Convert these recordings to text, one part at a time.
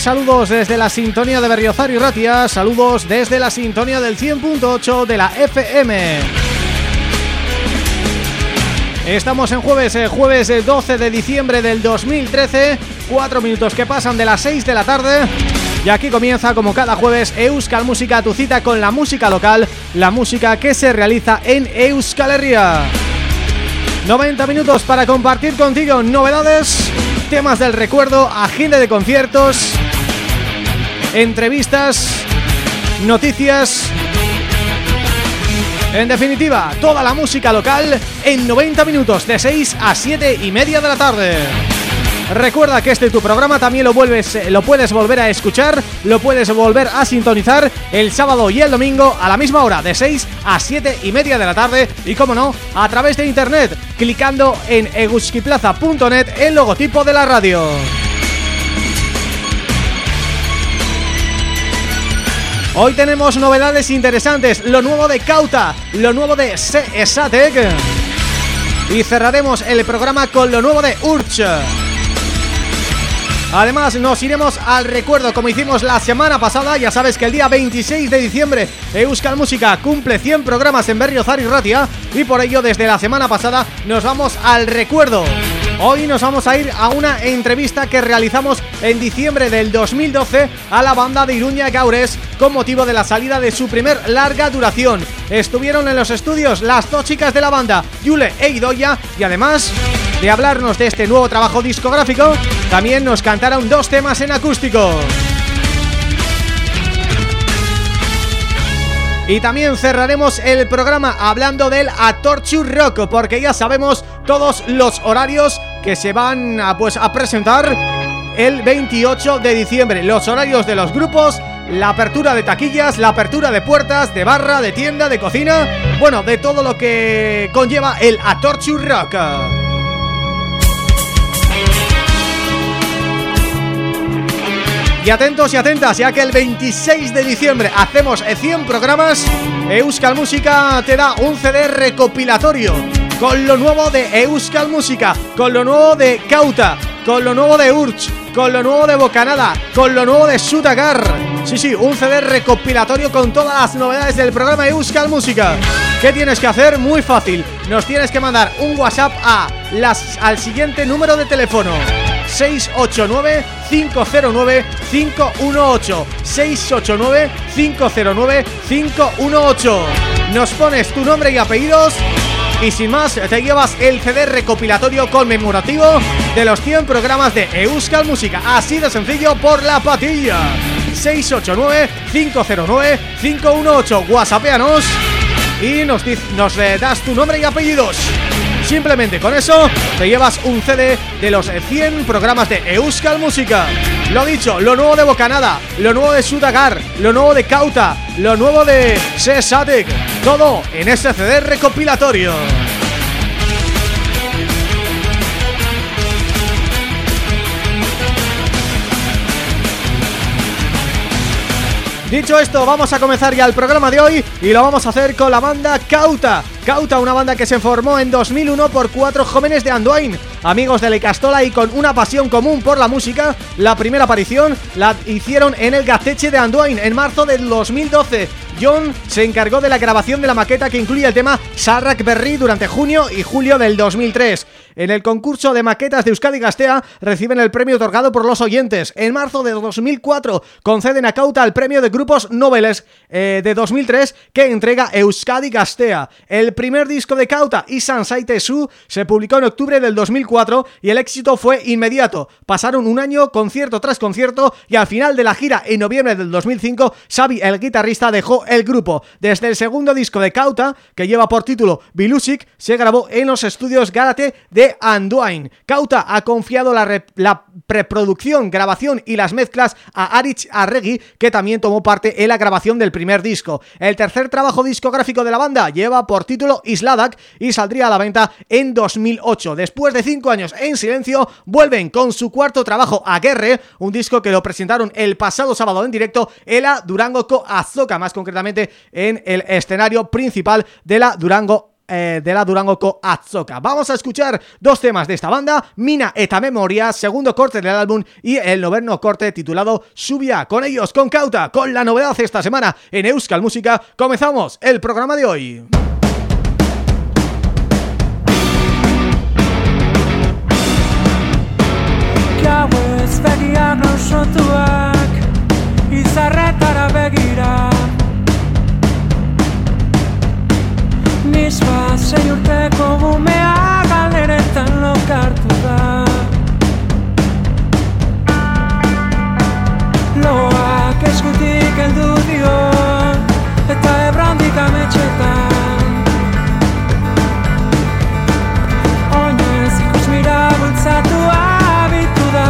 saludos desde la sintonía de Berriozar y Ratia, saludos desde la sintonía del 100.8 de la FM. Estamos en jueves, eh, jueves 12 de diciembre del 2013, cuatro minutos que pasan de las 6 de la tarde y aquí comienza como cada jueves Euskal Música, tu cita con la música local, la música que se realiza en Euskal Herria. 90 minutos para compartir contigo novedades temas del recuerdo, agenda de conciertos, entrevistas, noticias... En definitiva, toda la música local en 90 minutos de 6 a 7 y media de la tarde. Recuerda que este tu programa también lo vuelves lo puedes volver a escuchar, lo puedes volver a sintonizar el sábado y el domingo a la misma hora, de 6 a 7 y media de la tarde y como no, a través de internet, clicando en eguskiplaza.net, el logotipo de la radio. Hoy tenemos novedades interesantes, lo nuevo de Cauta, lo nuevo de Seesatec. Y cerraremos el programa con lo nuevo de Urch. Además nos iremos al recuerdo como hicimos la semana pasada. Ya sabes que el día 26 de diciembre Euskal Música cumple 100 programas en Berriozar y Ratia. Y por ello desde la semana pasada nos vamos al recuerdo Hoy nos vamos a ir a una entrevista que realizamos en diciembre del 2012 a la banda de Iruña Gaures con motivo de la salida de su primer larga duración. Estuvieron en los estudios las dos chicas de la banda, Yule e Idoya, y además de hablarnos de este nuevo trabajo discográfico, también nos cantaron dos temas en acústico. Y también cerraremos el programa hablando del Atorchu Rock Porque ya sabemos todos los horarios que se van a, pues, a presentar el 28 de diciembre. Los horarios de los grupos, la apertura de taquillas, la apertura de puertas, de barra, de tienda, de cocina Bueno, de todo lo que conlleva el Atorchu Rock. Y atentos y atentas, ya que el 26 de diciembre hacemos 100 programas Euskal Música te da un CD recopilatorio Con lo nuevo de Euskal Música Con lo nuevo de Cauta Con lo nuevo de Urch Con lo nuevo de Bocanada Con lo nuevo de Sutagar. Sí, sí, un CD recopilatorio con todas las novedades del programa Euskal Música. ¿Qué tienes que hacer? Muy fácil. Nos tienes que mandar un WhatsApp a las, al siguiente número de teléfono. 689 509 518 689 509 518 Nos pones tu nombre y apellidos y sin más, te llevas el CD recopilatorio conmemorativo de los 100 programas de Euskal Música. Así de sencillo por la patilla. 689-509-518. Whatsappeanos y nos, nos das tu nombre y apellidos. Simplemente con eso te llevas un CD de los 100 programas de Euskal Música. Lo dicho, lo nuevo de Bocanada, lo nuevo de Sudagar, lo nuevo de Cauta, lo nuevo de Sesatic, todo en este CD recopilatorio. Dicho esto, vamos a comenzar ya el programa de hoy y lo vamos a hacer con la banda Cauta. Cauta, una banda que se formó en 2001 por cuatro jóvenes de Anduin, amigos de Castola y con una pasión común por la música. La primera aparición la hicieron en el Gateche de Anduin en marzo del 2012. John se encargó de la grabación de la maqueta que incluye el tema Sarrak Berry durante junio y julio del 2003. En el concurso de maquetas de Euskadi Gastea reciben el premio otorgado por los oyentes. En marzo de 2004 conceden a Cauta el premio de grupos noveles eh, de 2003 que entrega Euskadi Gastea. El primer disco de Cauta, Isan Saite Su, se publicó en octubre del 2004 y el éxito fue inmediato. Pasaron un año concierto tras concierto y al final de la gira en noviembre del 2005 Xavi, el guitarrista, dejó el grupo. Desde el segundo disco de Cauta, que lleva por título Bilusic, se grabó en los estudios Gárate de Anduin. Cauta ha confiado la, preproducción, grabación y las mezclas a Arich Arregui, que también tomó parte en la grabación del primer disco. El tercer trabajo discográfico de la banda lleva por título Isladak y saldría a la venta en 2008. Después de cinco años en silencio, vuelven con su cuarto trabajo a Guerre, un disco que lo presentaron el pasado sábado en directo en la Durango Co Azoka, más concretamente en el escenario principal de la Durango eh, de la Durango Azoka. Vamos a escuchar dos temas de esta banda, Mina Eta Memoria, segundo corte del álbum y el noveno corte titulado Subia. Con ellos, con Cauta, con la novedad esta semana en Euskal Música, comenzamos el programa de hoy. Nisba zei urteko gumea galeretan lokartu da. Loak eskutik eldu dio eta ebrandik ametxetan. Oinez ikus mira bultzatu abitu da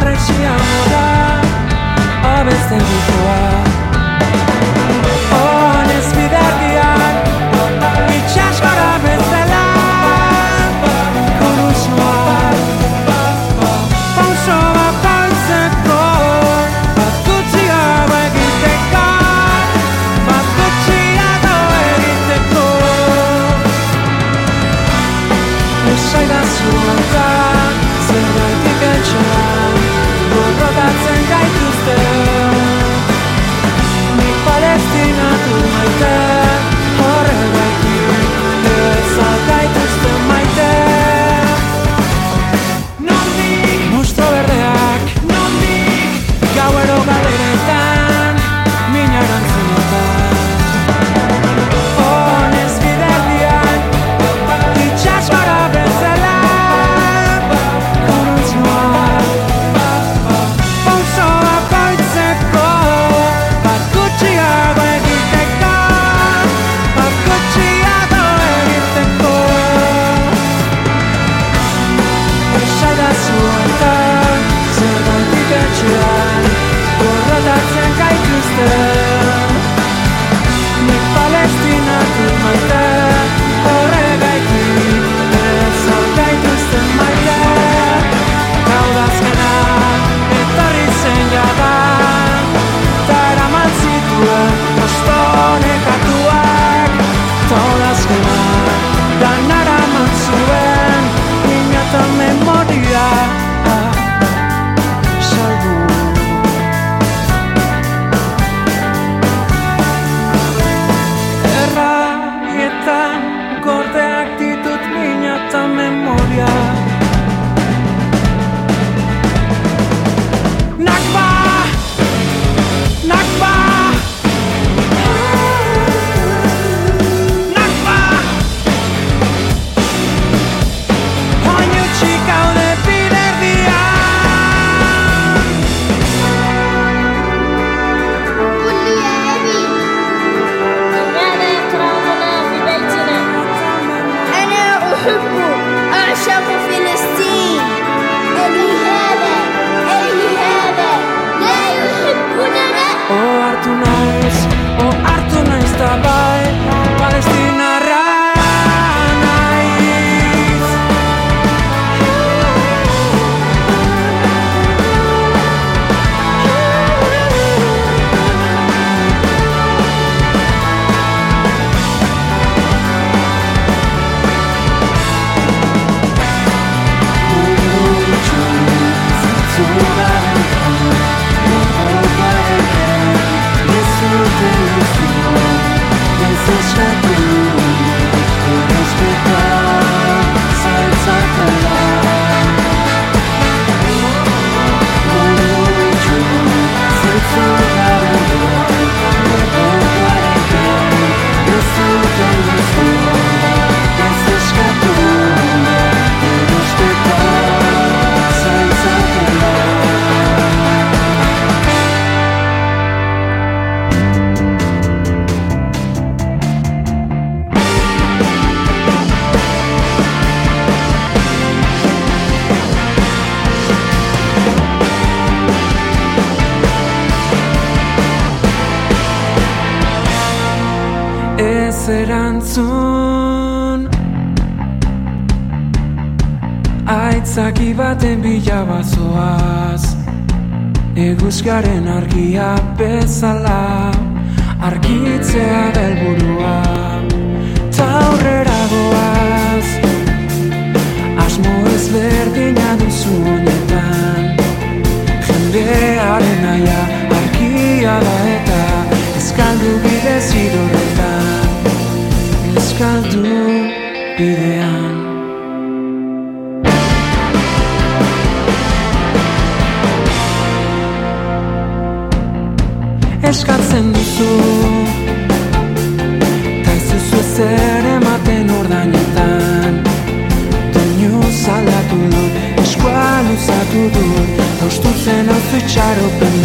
arrexia mora abezten ditoa eskatzen duzu. Ta ez duzu ezer ematen ordainetan. Doinu zaldatu dut, eskua luzatu dut Haustu zen hau zuitxaropena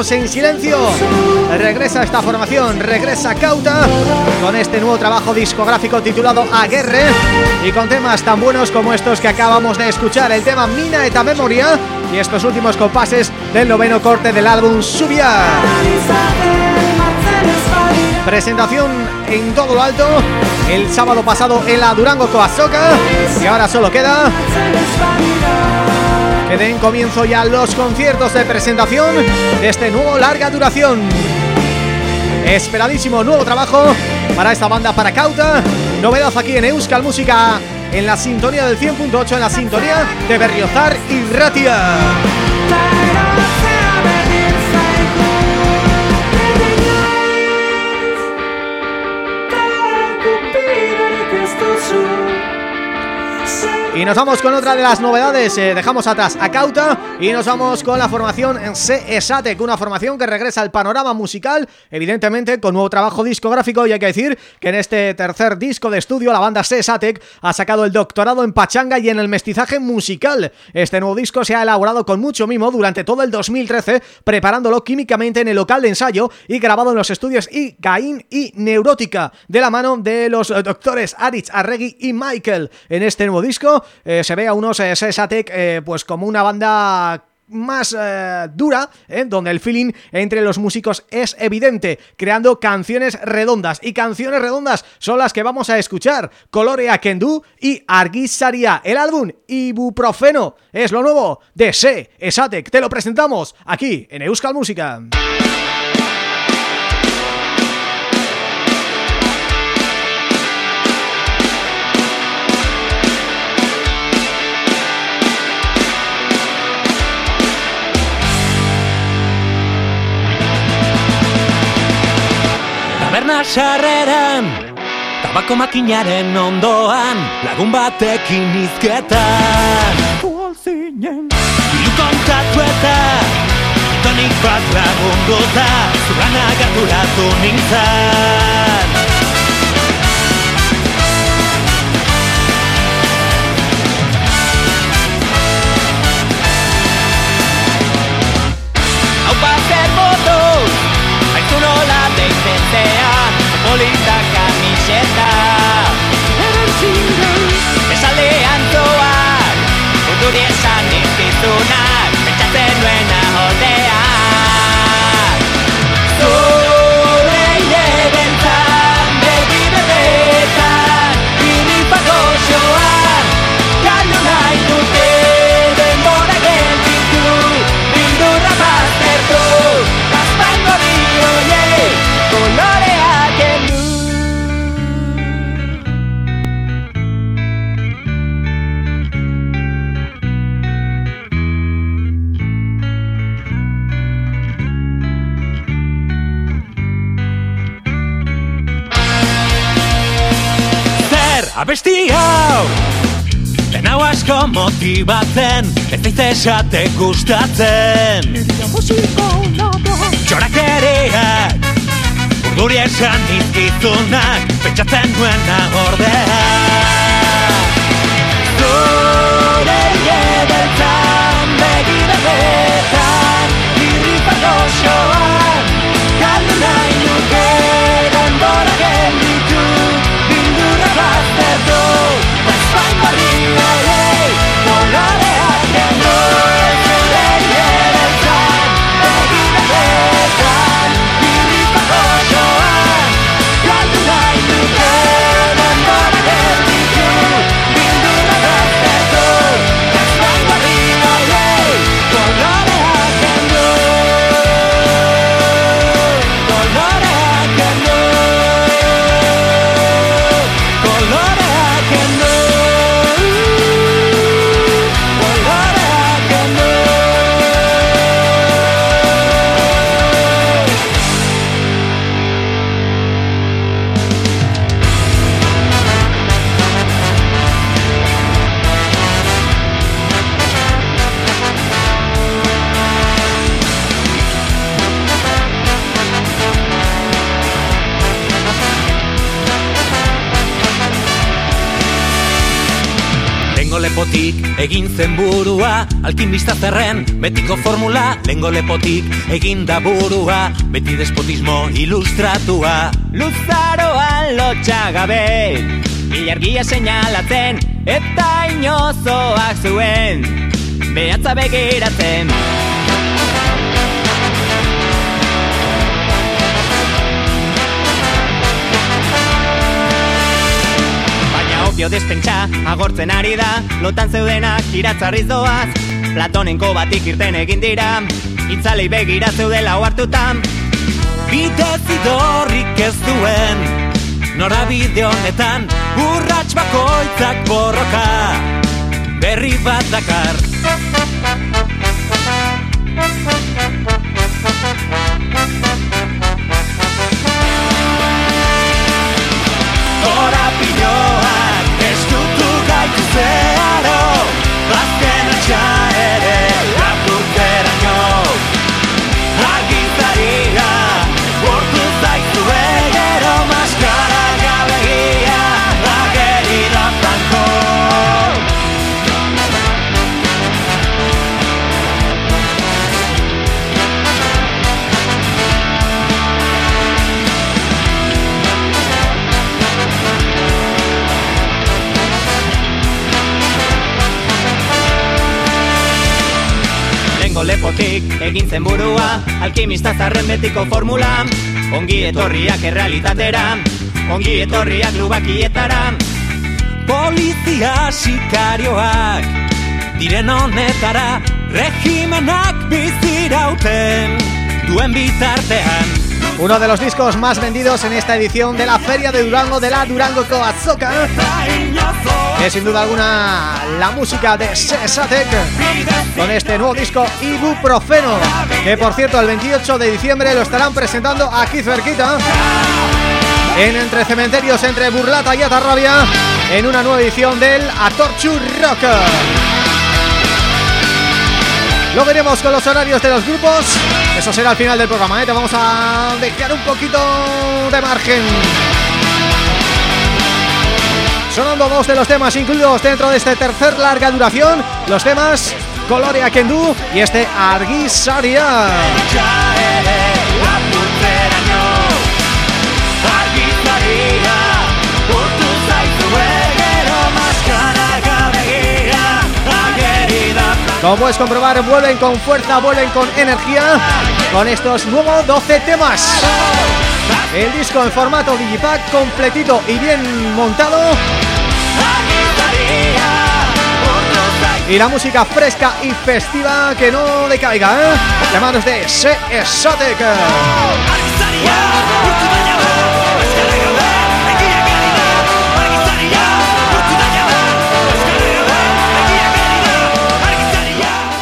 años en silencio. Regresa esta formación, regresa Cauta Con este nuevo trabajo discográfico titulado Aguerre Y con temas tan buenos como estos que acabamos de escuchar. El tema Mina eta Memoria Y estos últimos compases del noveno corte del álbum Subia. Presentación en todo lo alto El sábado pasado en la Durango Coazoca Y ahora solo queda que den comienzo ya los conciertos de presentación de este nuevo larga duración. Esperadísimo nuevo trabajo para esta banda para Cauta, novedad aquí en Euskal Música en la sintonía del 100.8, en la sintonía de Berriozar y Ratia. Y nos vamos con otra de las novedades, eh, dejamos atrás a Cauta y nos vamos con la formación en CESATEC, una formación que regresa al panorama musical, evidentemente con nuevo trabajo discográfico y hay que decir que en este tercer disco de estudio la banda CESATEC ha sacado el doctorado en pachanga y en el mestizaje musical. Este nuevo disco se ha elaborado con mucho mimo durante todo el 2013, preparándolo químicamente en el local de ensayo y grabado en los estudios y Caín y Neurótica, de la mano de los doctores Aritz Arregui y Michael. En este nuevo disco eh, se ve a unos eh, Sesatec eh, pues como una banda más dura, donde el feeling entre los músicos es evidente, creando canciones redondas. Y canciones redondas son las que vamos a escuchar. Colorea Kendu y Arguisaria. El álbum Ibuprofeno es lo nuevo de Se Esatec. Te lo presentamos aquí en Euskal Música. Sarreran Tabako makinaren ondoan Lagun batekin izketan Kual zinen. Ilu kontatu eta Tonik bat lagunduta Zurana gaturatu nintzen Olinda camiseta eres tímido me sale antojar un duriesano que tu Abesti hau! Den hau asko motibatzen Ez zaite esate gustatzen. Txorak ereak Urduri esan izkizunak Pentsatzen duen ahordea Zure iedertan Begira betan Irripa gozoan zen burua Alkimista zerren betiko formula Lengo lepotik egin da burua Beti despotismo ilustratua. Luzaroan lotxagabe Ilargia seinalatzen Eta inozoak zuen Behatza begiratzen Opio despentsa agortzen ari da Lotan zeudenak iratzarriz doaz. Platonenko batik irten egin dira Itzalei begira zeudela oartutan Bidez idorrik ez duen Norabide honetan Urrats bakoitzak borroka Berri bat dakar. Korapiloak estutu Fe zen lepotik egin zen burua Alkimista zarren betiko formula. Ongi etorriak errealitatera Ongi etorriak lubakietara. Polizia sikarioak Diren honetara Regimenak bizirauten Duen bitartean Uno de los discos más vendidos en esta edición de la Feria de Durango de la Durango Coazoca. Es sin duda alguna la música de Sesatec Con este nuevo disco Ibuprofeno Que por cierto el 28 de diciembre lo estarán presentando aquí cerquita En Entre Cementerios, entre Burlata y Atarrabia En una nueva edición del Atorchu Rock lo veremos con los horarios de los grupos. Eso será al final del programa, ¿eh? Te vamos a dejar un poquito de margen. Sonando dos de los temas incluidos dentro de este tercer larga duración Los temas Colorea Kendu y este Arguisaria Como puedes comprobar, vuelven con fuerza, vuelven con energía Con estos nuevos 12 temas. El disco en formato Digipack completito y bien montado. Y la música fresca y festiva que no decaiga, ¿eh? Llamados de Se Exotic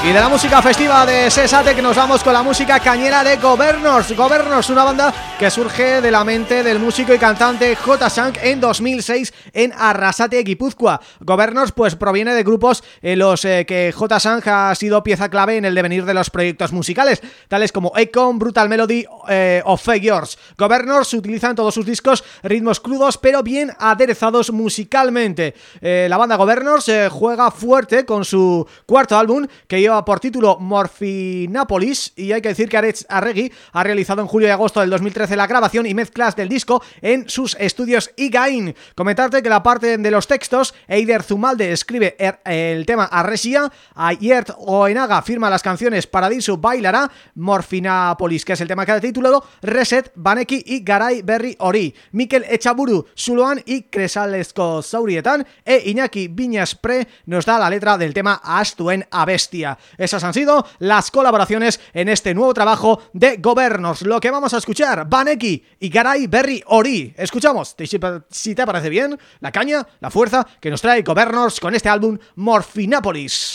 Y de la música festiva de que nos vamos con la música cañera de Governors Governors, una banda que surge de la mente del músico y cantante J. Shank en 2006 en Arrasate, Guipúzcoa. Governors pues proviene de grupos en los eh, que J. Shank ha sido pieza clave en el devenir de los proyectos musicales, tales como Icon, Brutal Melody eh, o Yours. Governors utilizan todos sus discos ritmos crudos pero bien aderezados musicalmente. Eh, la banda Governors juega fuerte con su cuarto álbum que lleva por título Morfinapolis y hay que decir que Aretz Arregui ha realizado en julio y agosto del 2013 la grabación y mezclas del disco en sus estudios Igain. Comentarte que la parte de los textos, Eider Zumalde escribe er, el tema Arresia, Ayert Oenaga firma las canciones Paradiso Bailará, Morfinapolis, que es el tema que ha titulado Reset, Baneki y Garay Berry Ori, Mikel Echaburu, Zuloan y Cresalesko Saurietan e Iñaki Viñas Pre nos da la letra del tema Astuen a Bestia. Esas han sido las colaboraciones en este nuevo trabajo de Gobernos. Lo que vamos a escuchar, Baneki y Garay Berry Ori. Escuchamos, si te parece bien, la caña, la fuerza que nos trae Gobernos con este álbum Morfinápolis.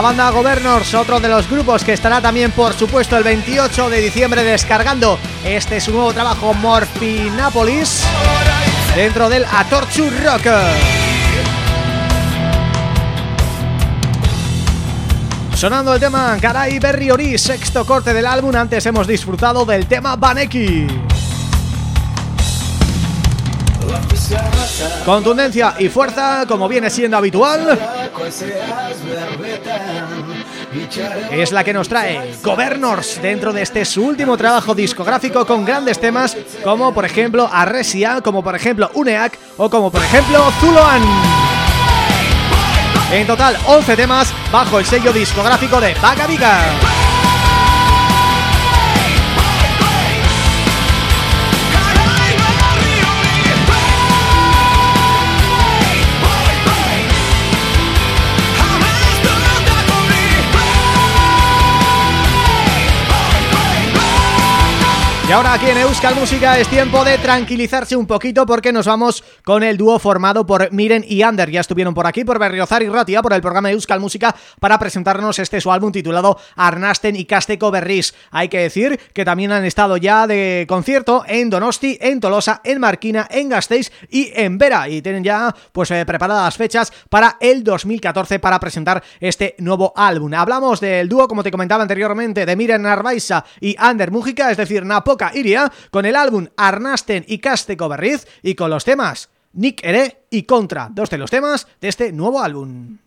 La banda Governors, otro de los grupos que estará también por supuesto el 28 de diciembre descargando este su nuevo trabajo Morphinapolis dentro del Atorchu Rock. Sonando el tema Caray Berry Ori, sexto corte del álbum, antes hemos disfrutado del tema Baneki. Contundencia y fuerza, como viene siendo habitual, es la que nos trae Governors dentro de este su último trabajo discográfico con grandes temas como por ejemplo Arresia, como por ejemplo Uneak o como por ejemplo Zuloan. En total 11 temas bajo el sello discográfico de Vaga Viga. Y ahora aquí en Euskal Música es tiempo de tranquilizarse un poquito porque nos vamos con el dúo formado por Miren y Ander. Ya estuvieron por aquí, por Berriozar y Ratia, por el programa de Euskal Música para presentarnos este su álbum titulado Arnasten y Casteko Berris. Hay que decir que también han estado ya de concierto en Donosti, en Tolosa, en Marquina, en Gasteiz y en Vera. Y tienen ya pues eh, preparadas fechas para el 2014 para presentar este nuevo álbum. Hablamos del dúo, como te comentaba anteriormente, de Miren Narvaisa y Ander Mújica, es decir, Napoca Iria, con el álbum Arnasten y Casteko Berriz y con los temas Nick Ere y Contra, dos de los temas de este nuevo álbum.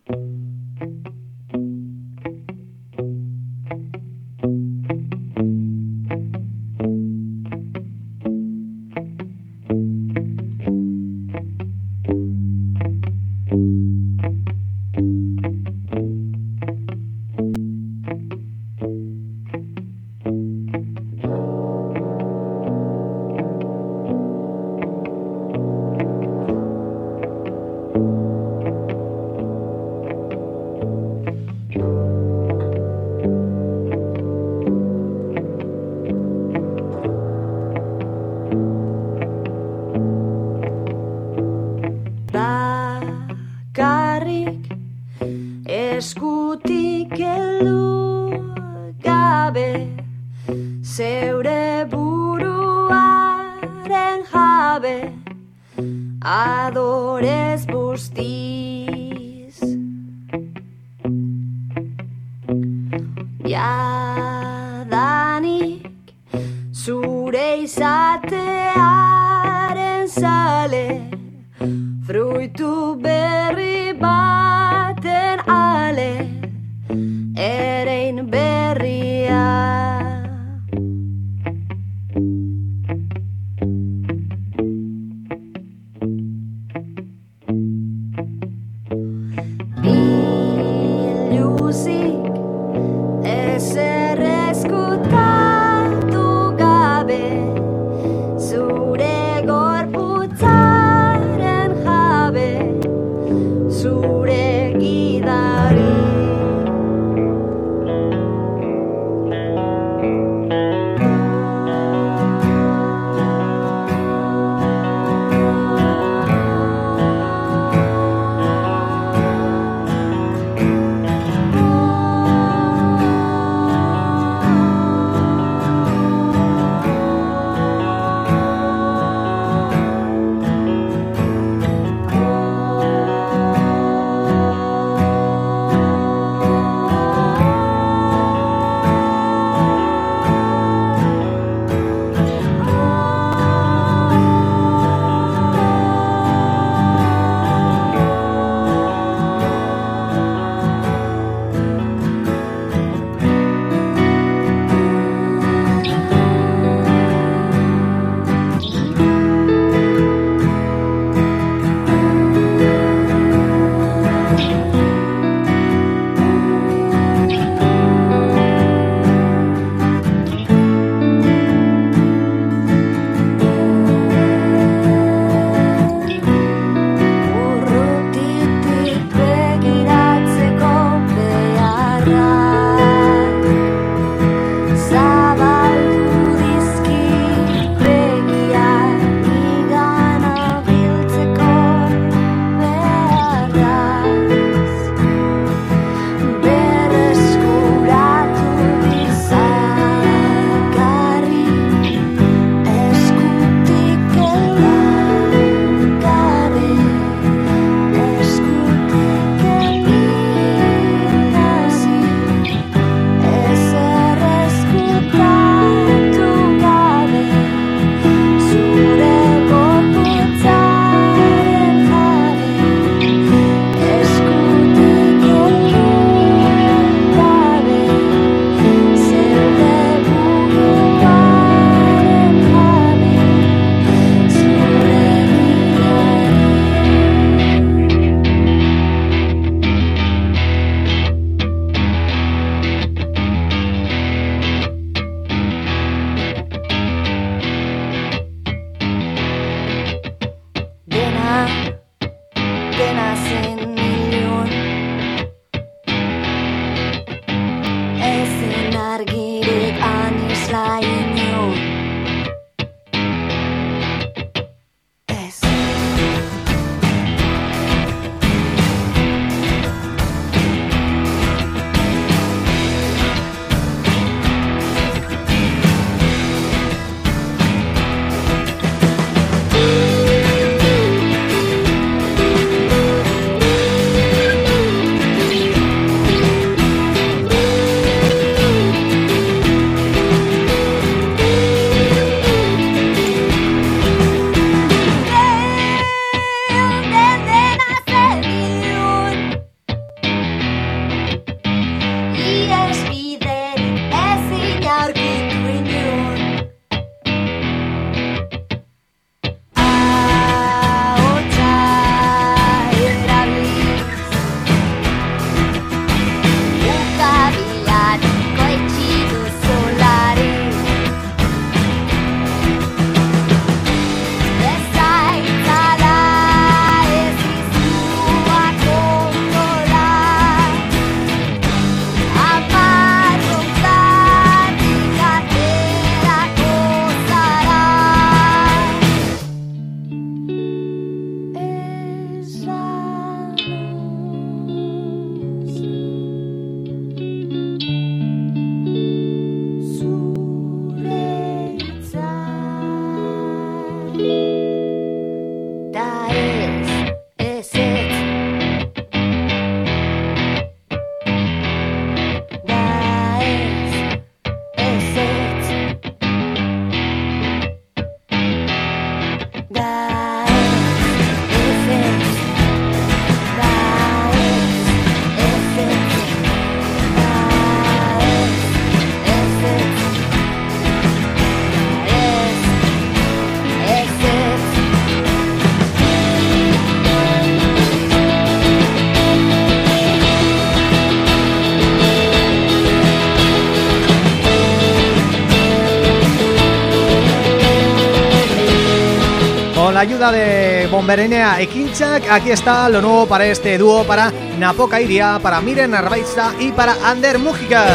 Aquí está lo nuevo para este dúo, para Napoca Iria, para Miren Arbaitza y para Ander Mujica.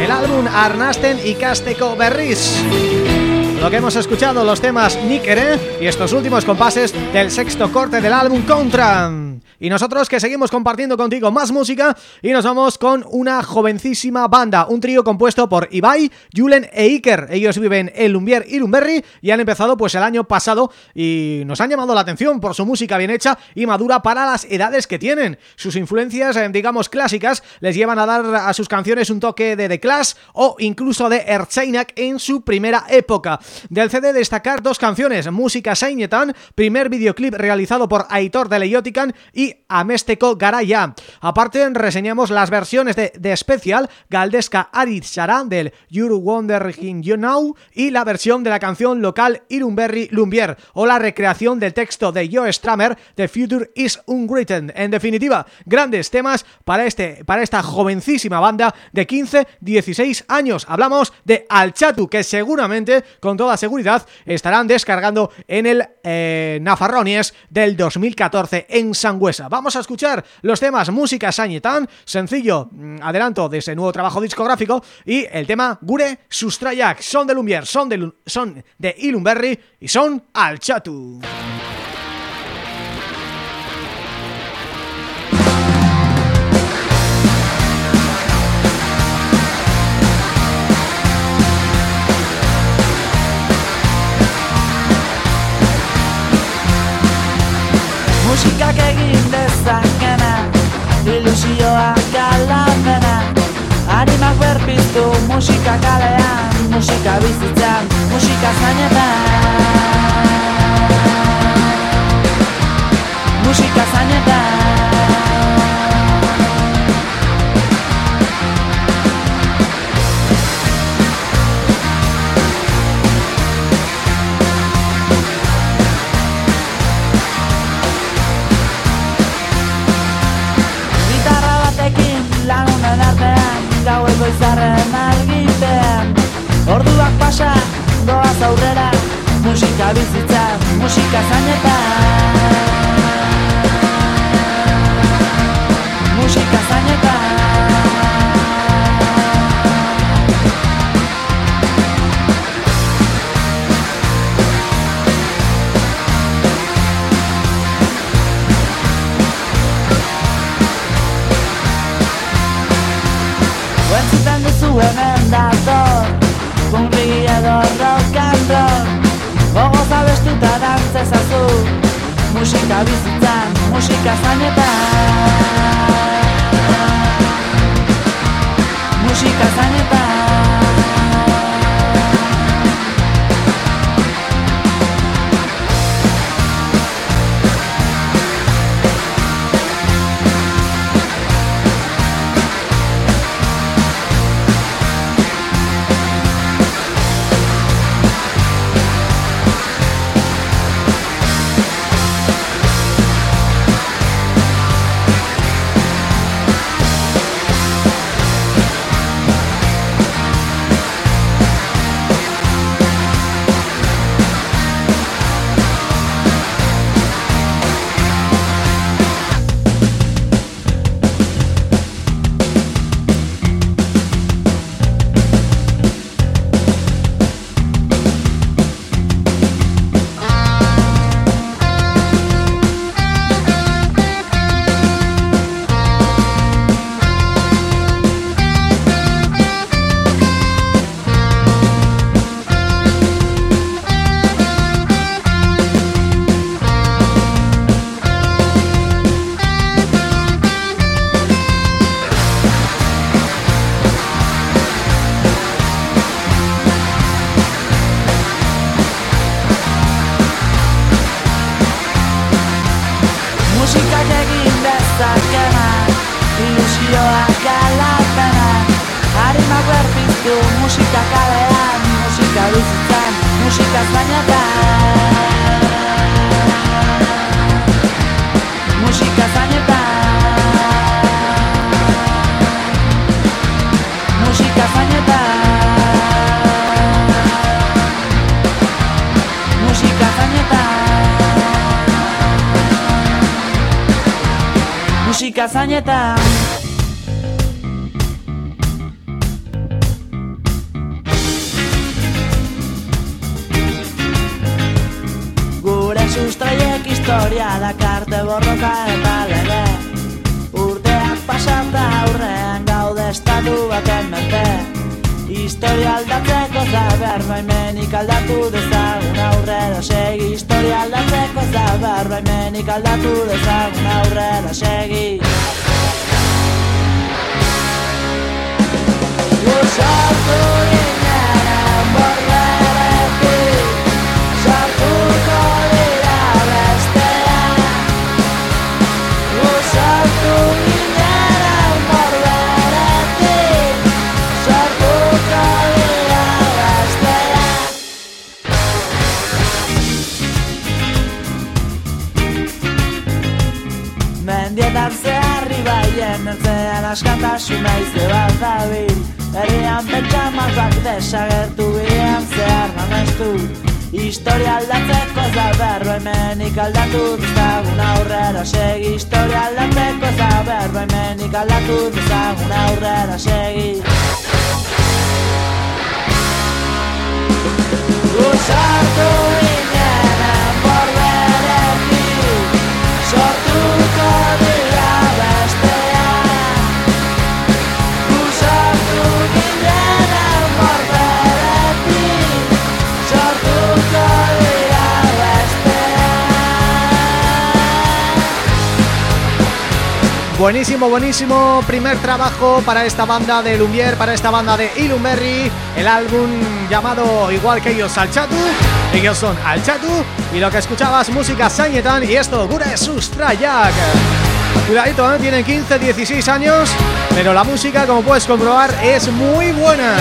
El álbum Arnasten y Casteco Berris. Lo que hemos escuchado, los temas Nikere y estos últimos compases del sexto corte del álbum Contra. Y nosotros que seguimos compartiendo contigo más música y nos vamos con una jovencísima banda, un trío compuesto por Ibai, Julen e Iker. Ellos viven en Lumbier y Lumberry y han empezado pues el año pasado y nos han llamado la atención por su música bien hecha y madura para las edades que tienen. Sus influencias, eh, digamos, clásicas les llevan a dar a sus canciones un toque de The Clash o incluso de Ertzainak en su primera época. Del CD destacar dos canciones, Música Sainetan, primer videoclip realizado por Aitor de Leiotican y Amesteko Garaya. Aparte reseñamos las versiones de The Special, Galdesca Aritzara del You Wonder in You Know y la versión de la canción local Irumberry Lumbier o la recreación del texto de Joe Stramer The Future is Unwritten. En definitiva, grandes temas para este para esta jovencísima banda de 15-16 años. Hablamos de Alchatu que seguramente, con toda seguridad, estarán descargando en el eh, del 2014 en Sangüesa. Vamos a escuchar los temas Música Sañetán, sencillo mm, adelanto de ese nuevo trabajo discográfico y el tema Gure Sustrayak, son de Lumbier, son de, son de Ilumberry y son Alchatu. Musikak egin dezakena Ilusioa galapena Animak berpiztu musika kalean Musika bizitzan, musika zainetan. Musika zainetan izarren argipean. Orduak pasa, doaz aurrera Musika bizitza, musika zainetan. Musika zainetan dator Pumpi edo rock and roll Gogo zabestuta dantzezazu Musika bizitzan, musika zainetan. Musika zainetan musika kalean, musika bizitzan, musika zainetan Musika zainetan Musika zainetan Musika zainetan Musika zainetan borroka eta lege. Urteak pasata aurrean gaude estatu baten mente Historia aldatzeko zaber baimenik aldatu dezagun aurrera segi Historia aldatzeko zaber baimenik aldatu dezagun aurrera segi. Usatu ginen borreretik Sartuko askatasuna ize bat dabil. Herrian pentsamazak desagertu bidean zehar namestu Historia aldatzeko zaberro hemenik aldatu dezagun aurrera. Segi Historia aldatzeko zaberro hemenik aldatu dezagun aurrera. Segi. Usartu ginen borberetik Sortuko dira Buenísimo, buenísimo. Primer trabajo para esta banda de Lumier, para esta banda de Ilumberry El álbum llamado igual que ellos Alchatu Ellos son Alchatu Y lo que escuchabas, música Sañetan Y esto, Gure Sustrayak Cuidadito, ¿eh? tienen 15, 16 años Pero la música, como puedes comprobar, es muy buena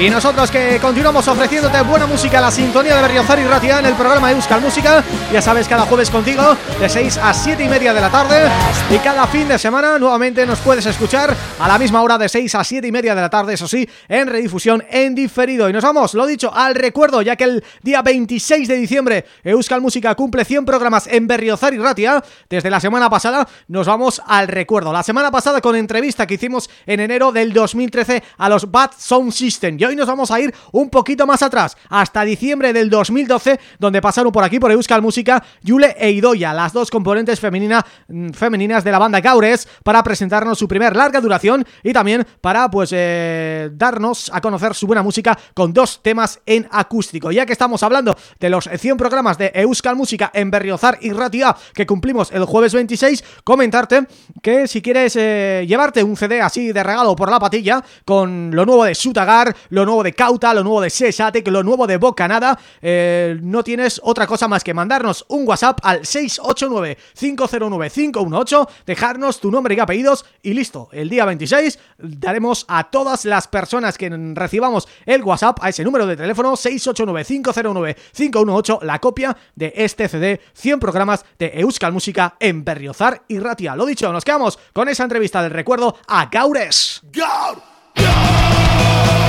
Y nosotros que continuamos ofreciéndote buena música La sintonía de Berriozar y Ratia en el programa Euskal Música. Ya sabes, cada jueves contigo De 6 a 7 y media de la tarde. Y cada fin de semana nuevamente nos puedes escuchar A la misma hora de 6 a 7 y media de la tarde Eso sí, en redifusión en diferido. Y nos vamos, lo dicho, al recuerdo Ya que el día 26 de diciembre Euskal Música cumple 100 programas en Berriozar y Ratia. Desde la semana pasada nos vamos al recuerdo. La semana pasada con entrevista que hicimos en enero del 2013 A los Bad Sound System hoy nos vamos a ir un poquito más atrás Hasta diciembre del 2012 Donde pasaron por aquí por Euskal Música Yule e Idoya, las dos componentes femenina, mm, femeninas de la banda Gaures Para presentarnos su primer larga duración Y también para pues eh, darnos a conocer su buena música Con dos temas en acústico. Ya que estamos hablando de los 100 programas de Euskal Música en Berriozar y Ratia Que cumplimos el jueves 26 Comentarte que si quieres eh, llevarte un CD así de regalo por la patilla Con lo nuevo de Sutagar, lo nuevo de Cauta, lo nuevo de Sesatec, lo nuevo de Bocanada eh, No tienes otra cosa más que mandarnos un WhatsApp al 689-509-518 Dejarnos tu nombre y apellidos y listo. El día 26 daremos a todas las personas que recibamos el WhatsApp a ese número de teléfono 689-509-518 La copia de este CD 100 programas de Euskal Música en Berriozar y Ratia. Lo dicho, nos quedamos con esa entrevista del recuerdo a Gaures. Agian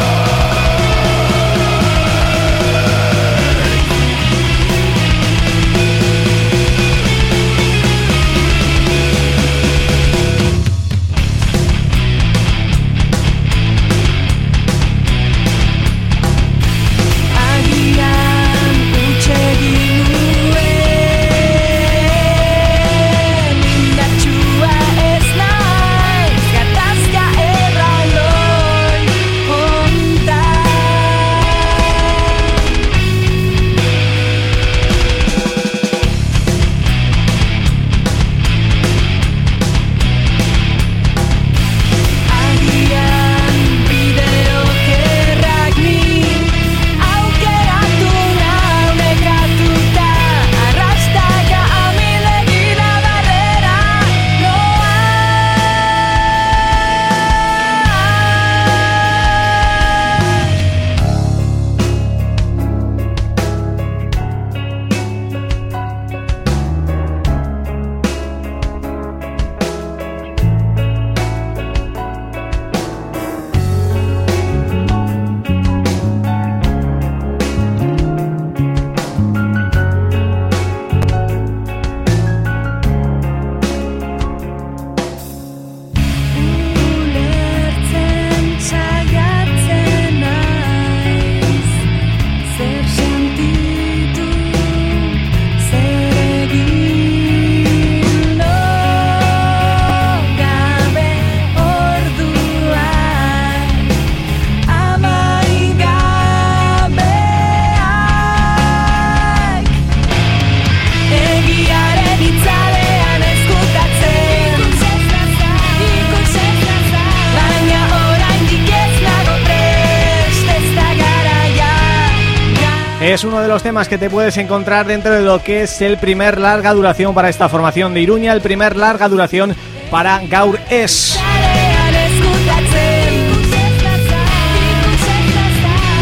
los temas que te puedes encontrar dentro de lo que es el primer larga duración para esta formación de Iruña, el primer larga duración para Gaur Es. Kalean ezkutatzen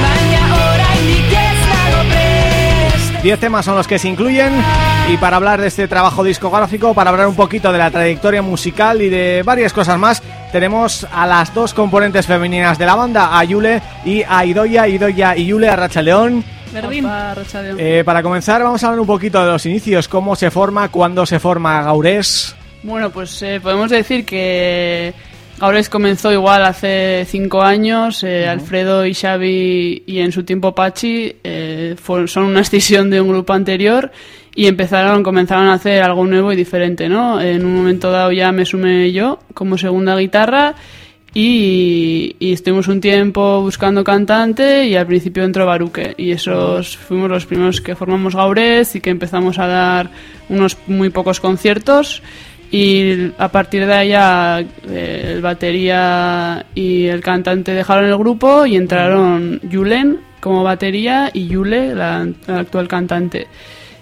Baina oraindik ez nago prest 10 temas son los que se incluyen y para hablar de este trabajo discográfico, para hablar un poquito de la trayectoria musical y de varias cosas más, tenemos a las dos componentes femeninas de la banda, a Yule y a Idoya, Idoya y Yule, a Racha León. Eh, para comenzar vamos a hablar un poquito de los inicios, cómo se forma, cuándo se forma Gaurés. Bueno, pues eh, podemos decir que Gaures comenzó igual hace cinco años, eh, Alfredo y Xavi y en su tiempo Pachi eh, son una escisión de un grupo anterior y empezaron, comenzaron a hacer algo nuevo y diferente, ¿no? En un momento dado ya me sumé yo como segunda guitarra y, y estuvimos un tiempo buscando cantante y al principio entró Baruque. Y esos fuimos los primeros que formamos Gaurez y que empezamos a dar unos muy pocos conciertos. Y a partir de allá eh, el batería y el cantante dejaron el grupo y entraron Yulen como batería y Yule, la, la actual cantante.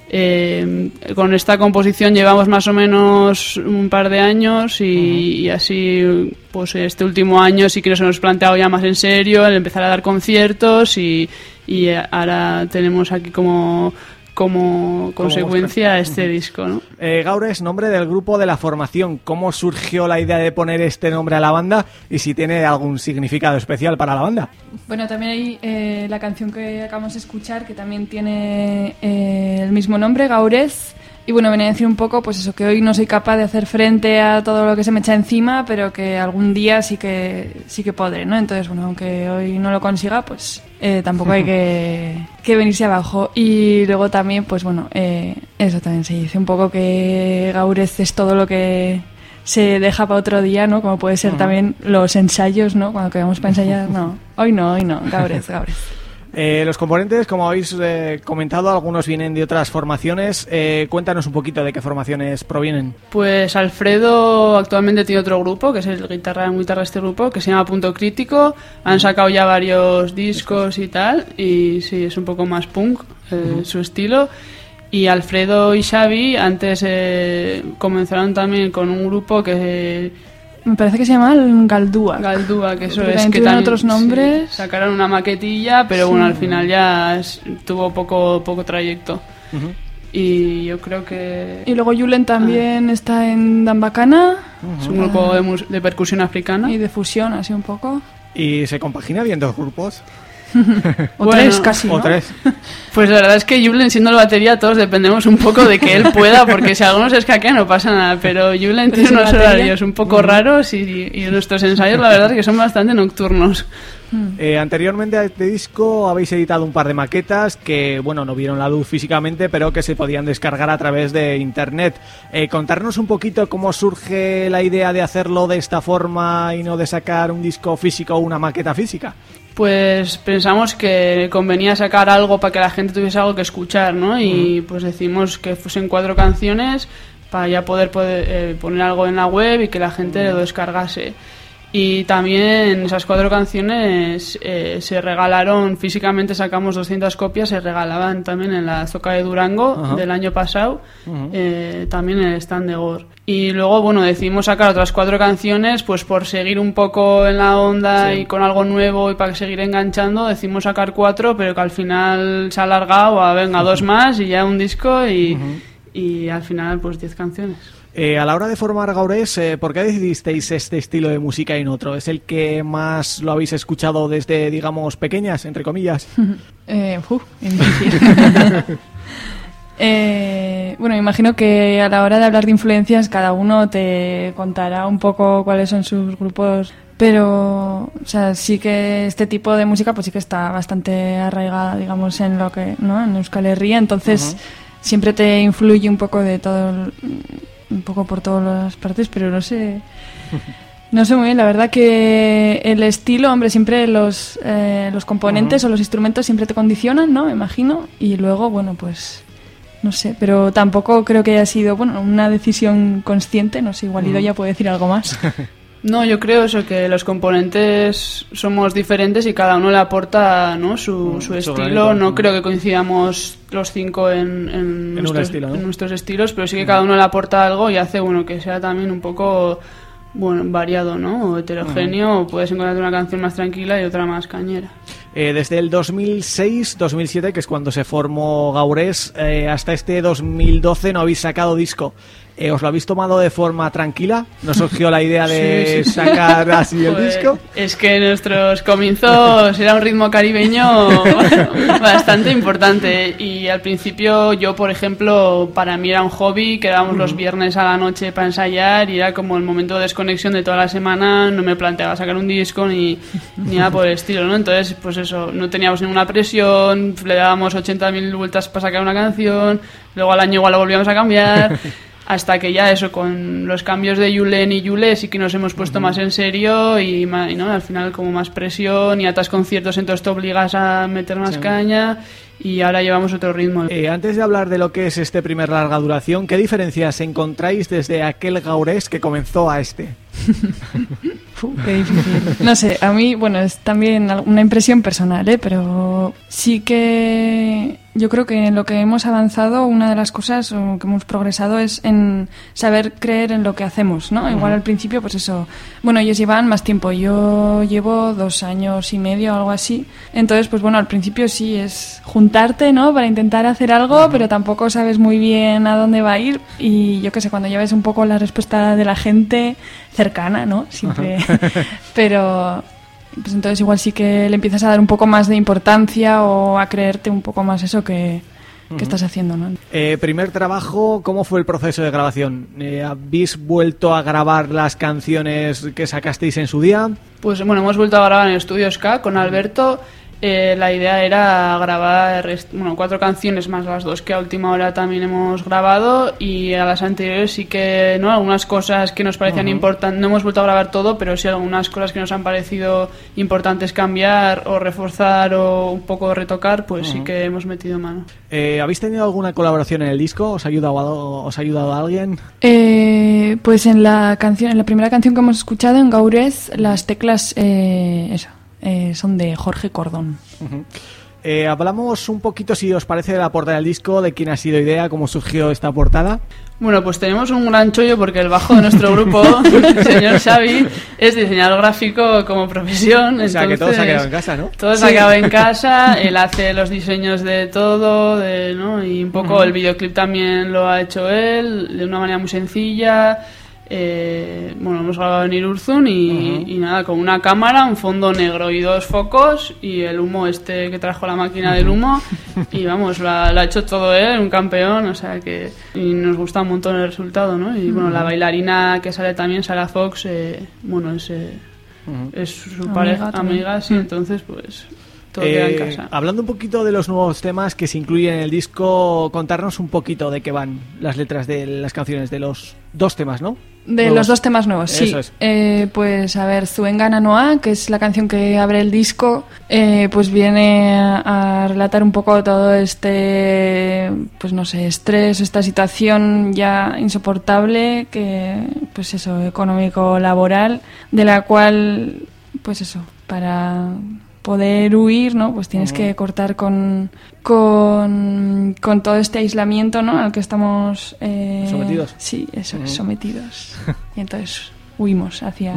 Eh, con esta composición llevamos más o menos un par de años y, y así pues este último año sí que nos hemos planteado ya más en serio el empezar a dar conciertos y, y ahora tenemos aquí como como consecuencia este disco, ¿no? Eh, Gaures, nombre del grupo de la formación, ¿cómo surgió la idea de poner este nombre a la banda y si tiene algún significado especial para la banda? Bueno, también hay eh, la canción que acabamos de escuchar que también tiene eh, el mismo nombre, Gaurez. Y bueno, venía a decir un poco, pues eso, que hoy no soy capaz de hacer frente a todo lo que se me echa encima, pero que algún día sí que sí que podré, ¿no? Entonces, bueno, aunque hoy no lo consiga, pues eh, tampoco hay que, que venirse abajo. Y luego también, pues bueno, eh, eso también se dice un poco que Gaurez es todo lo que se deja para otro día, ¿no? Como puede ser también los ensayos, ¿no? Cuando quedamos para ensayar, no. Hoy no, hoy no. Gaurez, Gaurez. Eh, los componentes, como habéis eh, comentado, algunos vienen de otras formaciones. Eh, cuéntanos un poquito de qué formaciones provienen. Pues Alfredo actualmente tiene otro grupo, que es el guitarra, un guitarra de este grupo, que se llama Punto Crítico. Han sacado ya varios discos y tal, y sí, es un poco más punk eh, su estilo. Y Alfredo y Xavi antes eh, comenzaron también con un grupo que Me parece que se llama Galdúa. Galdúa, que eso es que también otros sí, nombres. sacaron una maquetilla, pero bueno, al final ya es- tuvo poco poco trayecto. Y yo creo que Y luego Yulen también está en Dambacana. es un grupo de, mus- de percusión africana. Y de fusión, así un poco. ¿Y se compagina bien dos grupos? O Bueno, tres casi, ¿O ¿no? tres? Pues la verdad es que Julen siendo la batería todos dependemos un poco de que él pueda, porque si algunos se escaquea no pasa nada, pero Julen tiene unos batería. horarios un poco raros y, y nuestros ensayos la verdad es que son bastante nocturnos. Eh, anteriormente a este disco habéis editado un par de maquetas que, bueno, no vieron la luz físicamente, pero que se podían descargar a través de internet. Eh, contarnos un poquito cómo surge la idea de hacerlo de esta forma y no de sacar un disco físico o una maqueta física. Pues pensamos que convenía sacar algo para que la gente tuviese algo que escuchar, ¿no? Y pues decimos que fuesen cuatro canciones para ya poder, poder, eh, poner algo en la web y que la gente lo descargase. Y también esas cuatro canciones eh, se regalaron, físicamente sacamos 200 copias, se regalaban también en la Zoca de Durango Ajá. del año pasado, eh, también en el stand de Gore. Y luego, bueno, decidimos sacar otras cuatro canciones, pues por seguir un poco en la onda y con algo nuevo y para seguir enganchando, decidimos sacar cuatro, pero que al final se ha alargado a, venga, dos más y ya un disco y, y al final, pues 10 canciones. Eh, a la hora de formar Gaurés, eh, ¿por qué decidisteis este estilo de música y no otro? ¿Es el que más lo habéis escuchado desde, digamos, pequeñas, entre comillas? Eh, uf. Eh, bueno, me imagino que a la hora de hablar de influencias cada uno te contará un poco cuáles son sus grupos, pero o sea, sí que este tipo de música pues sí que está bastante arraigada, digamos, en lo que, ¿no? En Euskal Herria, entonces siempre te influye un poco de todo, el- un poco por todas las partes, pero no sé. No sé muy bien, la verdad que el estilo, hombre, siempre los, eh, los componentes o los instrumentos siempre te condicionan, ¿no? Me imagino. Y luego, bueno, pues no sé, pero tampoco creo que haya sido, bueno, una decisión consciente, no sé, igual Ido ya puede decir algo más. No, yo creo eso, que los componentes somos diferentes y cada uno le aporta ¿no? su, Mm, su estilo. granito, no mm. creo que coincidamos los cinco en, en nuestros, estilo, ¿no? en nuestros estilos, pero sí que cada uno le aporta algo y hace bueno que sea también un poco bueno variado, ¿no? O heterogéneo, o puedes encontrar una canción más tranquila y otra más cañera. Eh, desde el 2006-2007, que es cuando se formó Gaurés, eh, hasta este 2012 no habéis sacado disco. Eh, ¿Os lo habéis tomado de forma tranquila? ¿No surgió la idea de Sí, sí, sí. sacar así el disco? Es que nuestros comienzos era un ritmo caribeño bastante importante y al principio yo, por ejemplo, para mí era un hobby, quedábamos los viernes a la noche para ensayar y era como el momento de desconexión de toda la semana, no me planteaba sacar un disco ni, ni nada por el estilo, ¿no? Entonces, pues eso, no teníamos ninguna presión, le dábamos 80.000 vueltas para sacar una canción, luego al año igual lo volvíamos a cambiar. Hasta que ya eso, con los cambios de Yulen y Yule sí que nos hemos puesto más en serio y, ma- y, ¿no? al final como más presión y atas conciertos, entonces te obligas a meter más Sí. caña y ahora llevamos otro ritmo. Eh, antes de hablar de lo que es este primer larga duración, ¿qué diferencias encontráis desde aquel Gaurés que comenzó a este? Qué difícil. No sé, a mí, bueno, es también una impresión personal, ¿eh? pero sí que yo creo que en lo que hemos avanzado, una de las cosas o que hemos progresado es en saber creer en lo que hacemos, ¿no? Igual al principio, pues eso, bueno, ellos llevan más tiempo, yo llevo dos años y medio o algo así, entonces, pues bueno, al principio sí es juntarte, ¿no? Para intentar hacer algo, pero tampoco sabes muy bien a dónde va a ir y yo qué sé, cuando ya ves un poco la respuesta de la gente cercana, ¿no? Siempre, pero pues entonces igual sí que le empiezas a dar un poco más de importancia o a creerte un poco más eso que, estás haciendo, ¿no? Eh, primer trabajo, ¿cómo fue el proceso de grabación? Eh, ¿Habéis vuelto a grabar las canciones que sacasteis en su día? Pues bueno, hemos vuelto a grabar en el estudio Ska con Alberto. Eh, la idea era grabar bueno, cuatro canciones más las dos que a última hora también hemos grabado y a las anteriores sí que no algunas cosas que nos parecían Ujú. importantes no hemos vuelto a grabar todo pero sí algunas cosas que nos han parecido importantes cambiar o reforzar o un poco retocar pues sí que hemos metido mano Eh, ¿Habéis tenido alguna colaboración en el disco? ¿Os ha ayudado, a- os ha ayudado a alguien? Eh, pues en la canción, en la primera canción que hemos escuchado en Gaurés, las teclas, eh, eso, eh, son de Jorge Cordón. Ujú. Eh, hablamos un poquito, si os parece, de la portada del disco, de quién ha sido idea, cómo surgió esta portada. Bueno, pues tenemos un gran chollo porque el bajo de nuestro grupo, el señor Xavi, es diseñador gráfico como profesión. O sea, que todo se ha entonces- quedado en casa, ¿no? Todo se Sí. ha quedado en casa, él hace los diseños de todo, de, ¿no? y un poco Ujú. el videoclip también lo ha hecho él, de una manera muy sencilla. Eh, bueno, hemos grabado en Irurzun y, y nada, con una cámara, un fondo negro y dos focos y el humo este que trajo la máquina del humo y vamos, lo ha, lo ha hecho todo él, un campeón, o sea que y nos gusta un montón el resultado, ¿no? Y bueno, la bailarina que sale también, Sarah Fox, eh, bueno, es, eh, es su Amiga pareja, también. amiga, sí, entonces pues todo queda en Eh, casa. hablando un poquito de los nuevos temas que se incluyen en el disco, contarnos un poquito de qué van las letras de las canciones, de los dos temas, ¿no? De Nuevos. los dos temas nuevos, sí. Es. Eh, pues a ver, Zuengana Noa, que es la canción que abre el disco, eh, pues viene a, a relatar un poco todo este, pues no sé, estrés, esta situación ya insoportable, que, pues eso, económico-laboral, de la cual, pues eso, para poder huir, ¿no? Pues tienes que cortar con, con, con todo este aislamiento, ¿no? Al que estamos... eh, Sometidos. Sí, eso, Ujú. sometidos. Y entonces huimos hacia,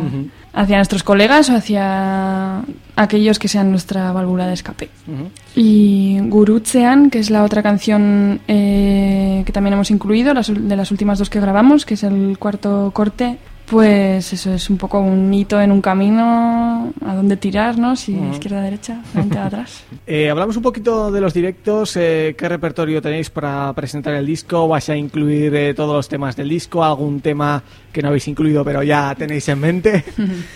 hacia nuestros colegas o hacia aquellos que sean nuestra válvula de escape. Ujú. Y Gurutzean, que es la otra canción eh, que también hemos incluido, las de las últimas dos que grabamos, que es el cuarto corte, pues eso es un poco un hito en un camino a dónde tirar, ¿no? Si izquierda, derecha, frente, atrás. Eh, hablamos un poquito de los directos, eh, ¿qué repertorio tenéis para presentar el disco? ¿Vais a incluir eh, todos los temas del disco? ¿Algún tema que no habéis incluido pero ya tenéis en mente?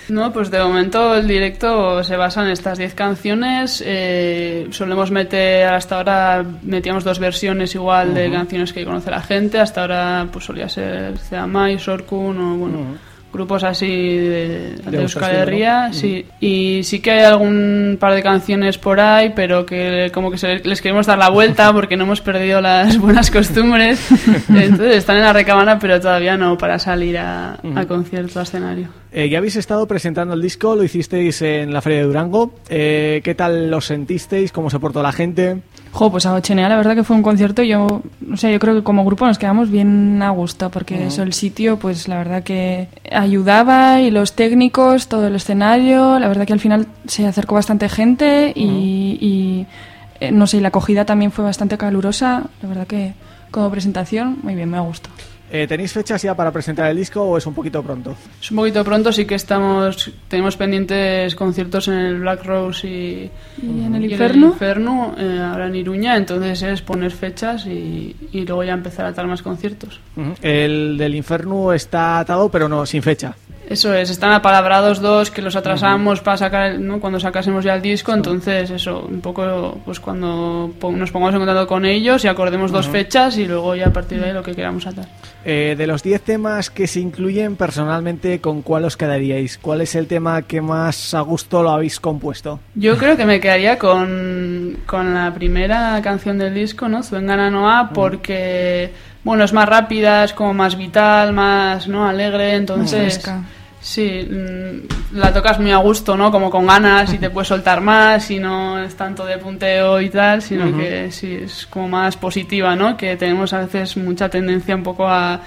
No, pues de momento el directo se basa en estas 10 canciones. eh, solemos meter, hasta ahora metíamos dos versiones igual de canciones que conoce la gente. Hasta ahora pues solía ser Ceamai, Sorkun o bueno. Grupos así de, de, De Euskal Herria, ¿no? sí. Y sí que hay algún par de canciones por ahí, pero que como que se- les queremos dar la vuelta porque no hemos perdido las buenas costumbres. Entonces están en la recámara, pero todavía no para salir a, a concierto, a escenario. Eh, ya habéis estado presentando el disco, lo hicisteis en la Feria de Durango. Eh, ¿Qué tal lo sentisteis? ¿Cómo se portó la gente? Jo, pues a Ochenea la verdad que fue un concierto, yo, o sea, yo creo que como grupo nos quedamos bien a gusto, porque eso, el sitio, pues la verdad que ayudaba y los técnicos, todo el escenario, la verdad que al final se acercó bastante gente y, y, eh, no sé, y la acogida también fue bastante calurosa, la verdad que como presentación, muy bien, me ha gustado. Eh, ¿Tenéis fechas ya para presentar el disco o es un poquito pronto? Es un poquito pronto, sí que estamos tenemos pendientes conciertos en el Black Rose y, ¿Y en el y Inferno? Inferno, eh, ahora en Iruña, entonces es poner fechas y, y luego ya empezar a dar más conciertos. El del Inferno está atado, pero no sin fecha. Eso es, están apalabrados dos que los atrasamos para sacar, el- ¿no? cuando sacásemos ya el disco, entonces eso, un poco pues cuando nos pongamos en contacto con ellos y acordemos dos fechas y luego ya a partir de ahí lo que queramos atar. Eh, de los 10 temas que se incluyen, personalmente, ¿con cuál os quedaríais? ¿Cuál es el tema que más a gusto lo habéis compuesto? Yo creo que me quedaría con, con la primera canción del disco, ¿no? Zuengana Noa, porque, bueno, es más rápida, es como más vital, más, ¿no? Alegre, entonces... Sí, mm, la tocas muy a gusto, ¿no? Como con ganas y te puedes soltar más y no es tanto de punteo y tal, sino que sí, es como más positiva, ¿no? Que tenemos a veces mucha tendencia un poco a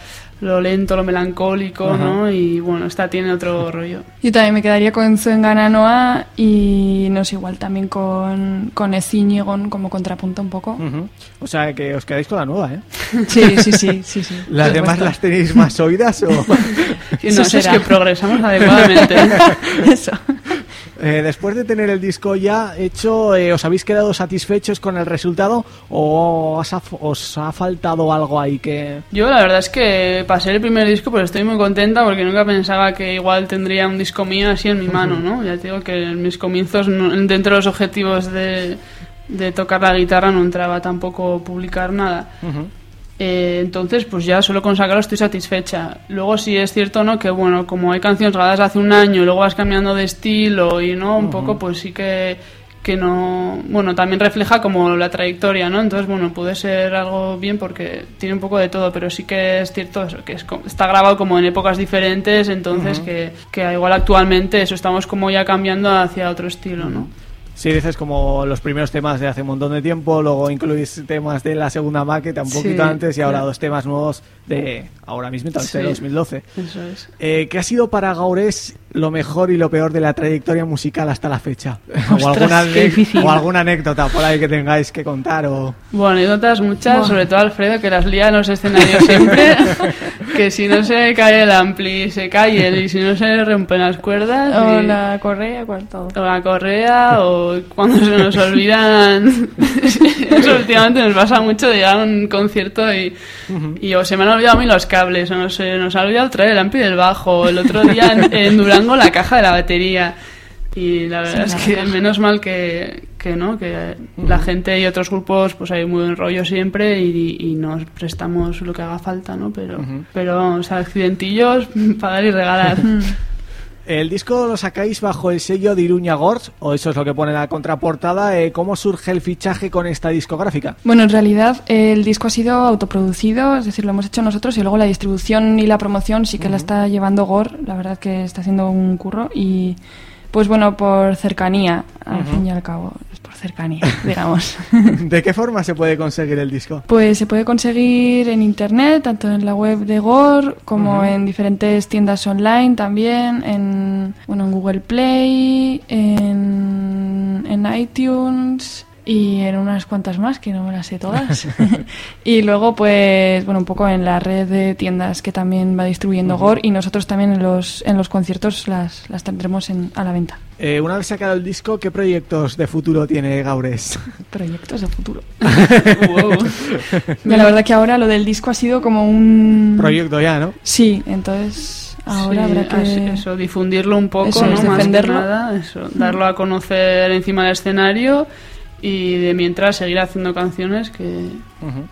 lo lento, lo melancólico, ¿no? Y bueno, esta tiene otro rollo. Yo también me quedaría con Zuengana Noa y no sé, igual también con, con Ezíñigon como contrapunto un poco. O sea, que os quedáis con la nueva, ¿eh? Sí, sí, sí, sí, sí. ¿Las demás las tenéis más oídas o...? No Eso sé, es que progresamos adecuadamente. Eso. Eh, después de tener el disco ya hecho, eh, ¿os habéis quedado satisfechos con el resultado o os ha, os ha faltado algo ahí que...? Yo la verdad es que pasé el primer disco, pero estoy muy contenta porque nunca pensaba que igual tendría un disco mío así en mi mano, ¿no? Ya te digo que en mis comienzos, dentro de los objetivos de, de tocar la guitarra, no entraba tampoco publicar nada. Eh, entonces, pues ya solo con sacarlo estoy satisfecha. Luego sí es cierto, ¿no? Que bueno, como hay canciones grabadas hace un año y luego vas cambiando de estilo y no, un poco, pues sí que que no, bueno, también refleja como la trayectoria, ¿no? Entonces, bueno, puede ser algo bien porque tiene un poco de todo, pero sí que es cierto eso, que es, está grabado como en épocas diferentes, entonces que, que igual actualmente eso estamos como ya cambiando hacia otro estilo, ¿no? Si dices como los primeros temas de hace un montón de tiempo, luego incluís temas de la segunda maqueta un Sí, poquito antes y ahora claro. dos temas nuevos de ahora mismo, tal vez de Sí. 2012. Eso es. Eh, ¿Qué ha sido para Gaures lo mejor y lo peor de la trayectoria musical hasta la fecha? o, Ostras, alguna ane- difícil. o alguna anécdota por ahí que tengáis que contar o... Bueno, anécdotas muchas, Buah. sobre todo Alfredo, que las lía en los escenarios siempre. que si no se cae el ampli, se cae él, y si no se rompen las cuerdas. O y- la correa, cual todo. o la correa, o cuando se nos olvidan. Eso últimamente nos pasa mucho de llegar a un concierto y, y o se me han olvidado a mí los cables, o no sé, nos ha olvidado traer el ampli del bajo, el otro día en, en Durango la caja de la batería. Y la verdad Sí, es que menos mal que, que no, que la gente y otros grupos pues hay muy buen rollo siempre y, y nos prestamos lo que haga falta, ¿no? Pero, pero vamos, accidentillos, pagar y regalar. ¿El disco lo sacáis bajo el sello de Iruña Gorge? ¿O eso es lo que pone la contraportada? Eh, ¿Cómo surge el fichaje con esta discográfica? Bueno, en realidad el disco ha sido autoproducido, es decir, lo hemos hecho nosotros y luego la distribución y la promoción sí que la está llevando Gor, la verdad que está haciendo un curro y pues bueno, por cercanía, al fin y al cabo, cercanía, digamos. ¿De qué forma se puede conseguir el disco? Pues se puede conseguir en internet, tanto en la web de Gor como en diferentes tiendas online también, en, bueno, en Google Play, en, en iTunes y en unas cuantas más que no me las sé todas. y luego, pues, bueno, un poco en la red de tiendas que también va distribuyendo Gor y nosotros también en los, en los conciertos las, las tendremos en, a la venta. Eh, una vez sacado el disco, ¿qué proyectos de futuro tiene Gaures? Proyectos de futuro. Ya, la verdad que ahora lo del disco ha sido como un... Proyecto ya, ¿no? Sí, entonces ahora Sí, habrá que... eso, difundirlo un poco, Eso ¿no? es, Más que defenderlo. nada, eso, darlo a conocer encima del escenario y de mientras seguir haciendo canciones que,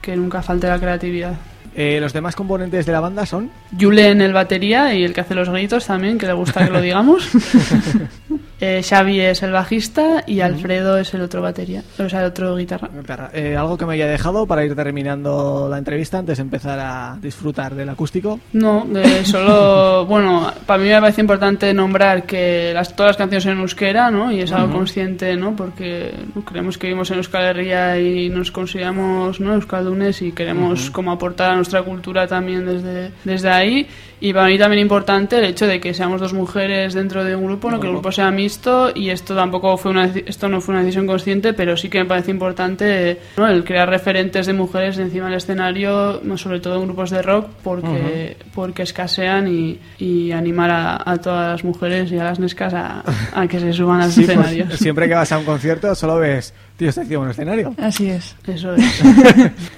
que nunca falte la creatividad. Eh, los demás componentes de la banda son... Julen el batería y el que hace los gritos también, que le gusta que lo digamos. Eh, Xavi es el bajista y Alfredo es el otro batería, o sea, el otro guitarra. Eh, algo que me haya dejado para ir terminando la entrevista antes de empezar a disfrutar del acústico. No, solo, bueno, para mí me parece importante nombrar que las, todas las canciones son en euskera, ¿no? Y es algo consciente, ¿no? Porque creemos que vivimos en Euskal Herria y nos consideramos, ¿no? Euskaldunes y queremos como aportar a nuestra cultura también desde, desde ahí. Y para mí también importante el hecho de que seamos dos mujeres dentro de un grupo, ¿no? Que el grupo sea mixto y esto tampoco fue una, esto no fue una decisión consciente, pero sí que me parece importante, ¿no? El crear referentes de mujeres encima del escenario, no sobre todo en grupos de rock, porque, porque escasean y, y animar a, a todas las mujeres y a las nescas a, a que se suban a los Sí, pues, escenarios. siempre que vas a un concierto solo ves tíos encima de un escenario. Así es. Eso es.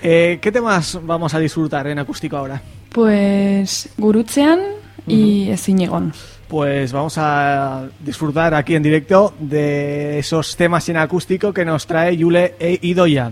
Eh, ¿Qué temas vamos a disfrutar en acústico ahora? Pues Gurutzean y Ezinegon. Pues vamos a disfrutar aquí en directo de esos temas en acústico que nos trae Yule e Idoya.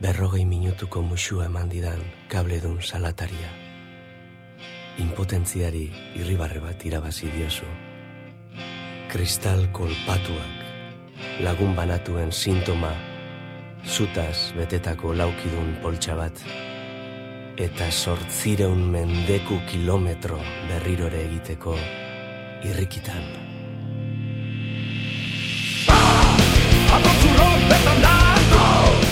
berrogei minutuko musua eman didan kabledun salataria. Impotentziari irribarre bat irabazi diozu. Kristal kolpatuak, lagun banatuen sintoma, zutaz betetako laukidun poltsa bat, eta sortzireun mendeku kilometro berrirore egiteko irrikitan.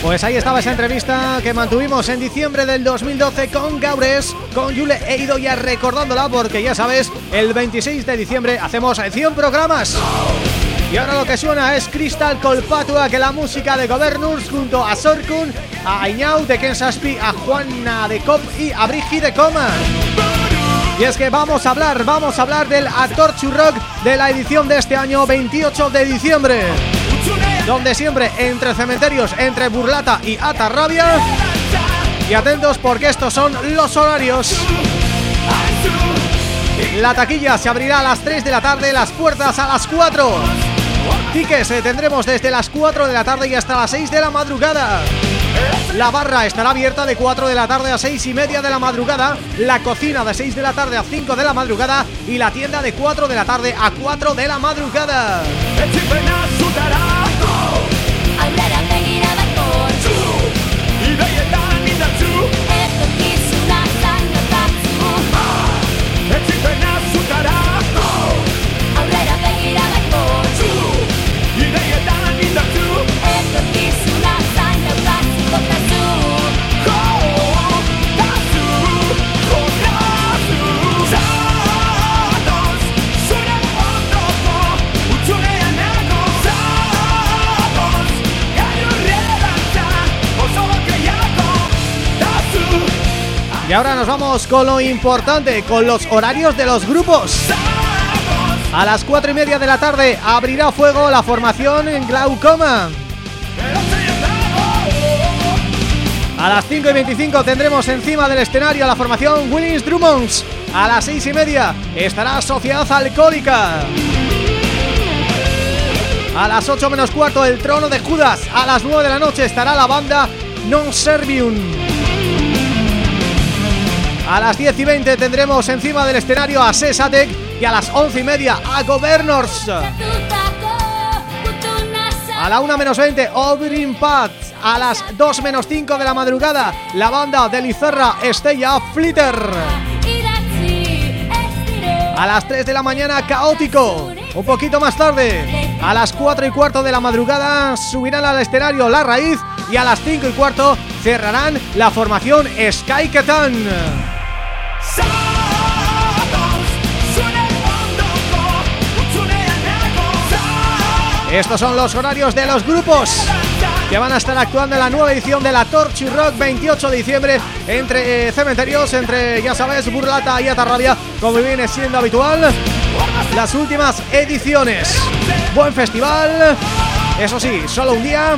Pues ahí estaba esa entrevista que mantuvimos en diciembre del 2012 con Gaures, con Yule e Idoia recordándola porque ya sabes, el 26 de diciembre hacemos 100 programas. Y ahora lo que suena es Crystal Colpatua, que la música de Governors junto a Sorkun, a Aiñau de Kensaspi, a Juana de Cop y a Brigi de Coma. Y es que vamos a hablar, vamos a hablar del actor Churrock de la edición de este año 28 de diciembre donde siempre entre cementerios, entre Burlata y Atarrabia. Y atentos porque estos son los horarios. La taquilla se abrirá a las 3 de la tarde, las puertas a las 4. Tickets eh, tendremos desde las 4 de la tarde y hasta las 6 de la madrugada. La barra estará abierta de 4 de la tarde a 6 y media de la madrugada, la cocina de 6 de la tarde a 5 de la madrugada y la tienda de 4 de la tarde a 4 de la madrugada. Y ahora nos vamos con lo importante, con los horarios de los grupos. A las 4 y media de la tarde abrirá fuego la formación en Glaucoma. A las 5 y 25 tendremos encima del escenario la formación Willings Drummonds. A las 6 y media estará Sociedad Alcohólica. A las 8 menos cuarto el Trono de Judas. A las 9 de la noche estará la banda Non Servium. A las 10 y 20 tendremos encima del escenario a Sesatec y a las 11 y media a Governors. A la 1 menos 20, Obrin Path. A las 2 menos 5 de la madrugada, la banda de Lizarra Estella Flitter. A las 3 de la mañana, Caótico. Un poquito más tarde, a las 4 y cuarto de la madrugada, subirán al escenario La Raíz. Y a las 5 y cuarto, cerrarán la formación Sky Ketan. Estos son los horarios de los grupos que van a estar actuando en la nueva edición de la Torch Rock 28 de diciembre entre eh, cementerios, entre, ya sabes, Burlata y Atarrabia, como viene siendo habitual, las últimas ediciones. Buen festival, eso sí, solo un día,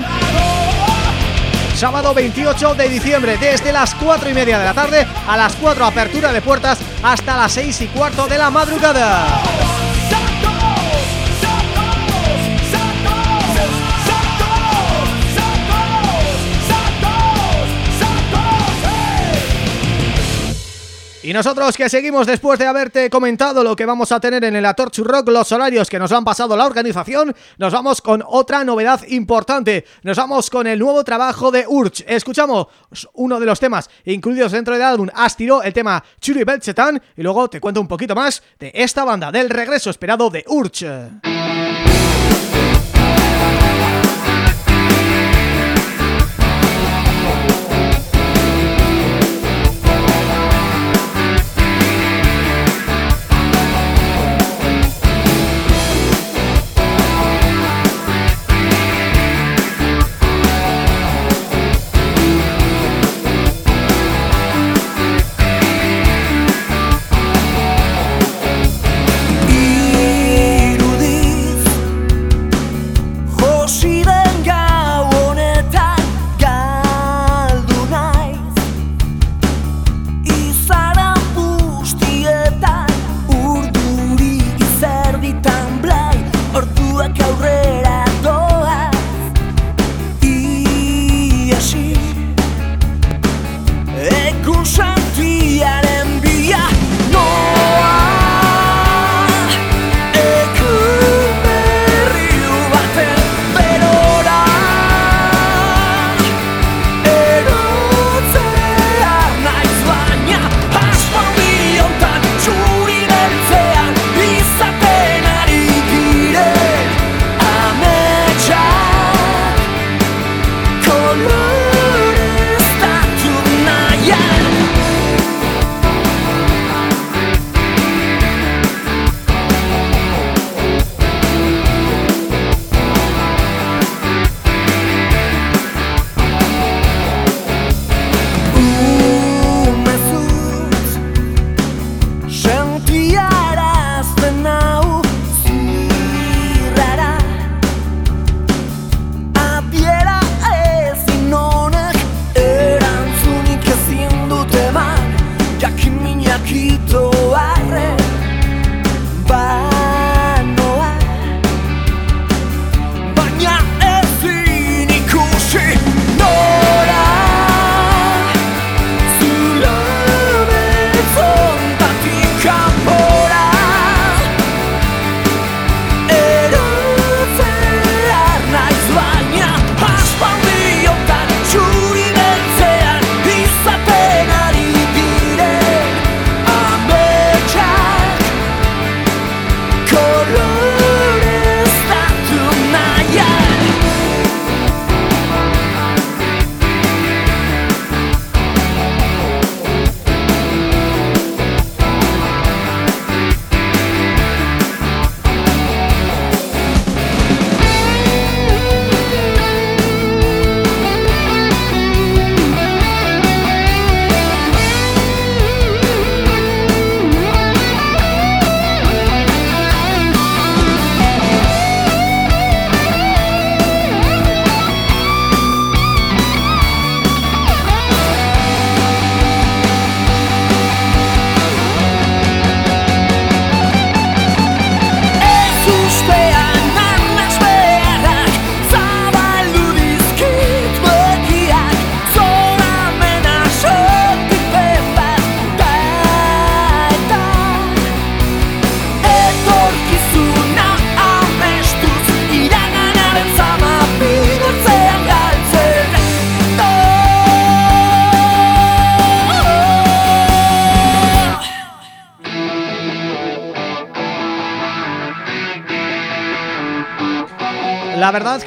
sábado 28 de diciembre, desde las 4 y media de la tarde a las 4 apertura de puertas hasta las 6 y cuarto de la madrugada. Y nosotros que seguimos después de haberte comentado lo que vamos a tener en el Atorchu Rock, los horarios que nos han pasado la organización, nos vamos con otra novedad importante. Nos vamos con el nuevo trabajo de Urch. Escuchamos uno de los temas incluidos dentro del álbum Astiro, el tema Churi Belchetan, y luego te cuento un poquito más de esta banda, del regreso esperado de Urch.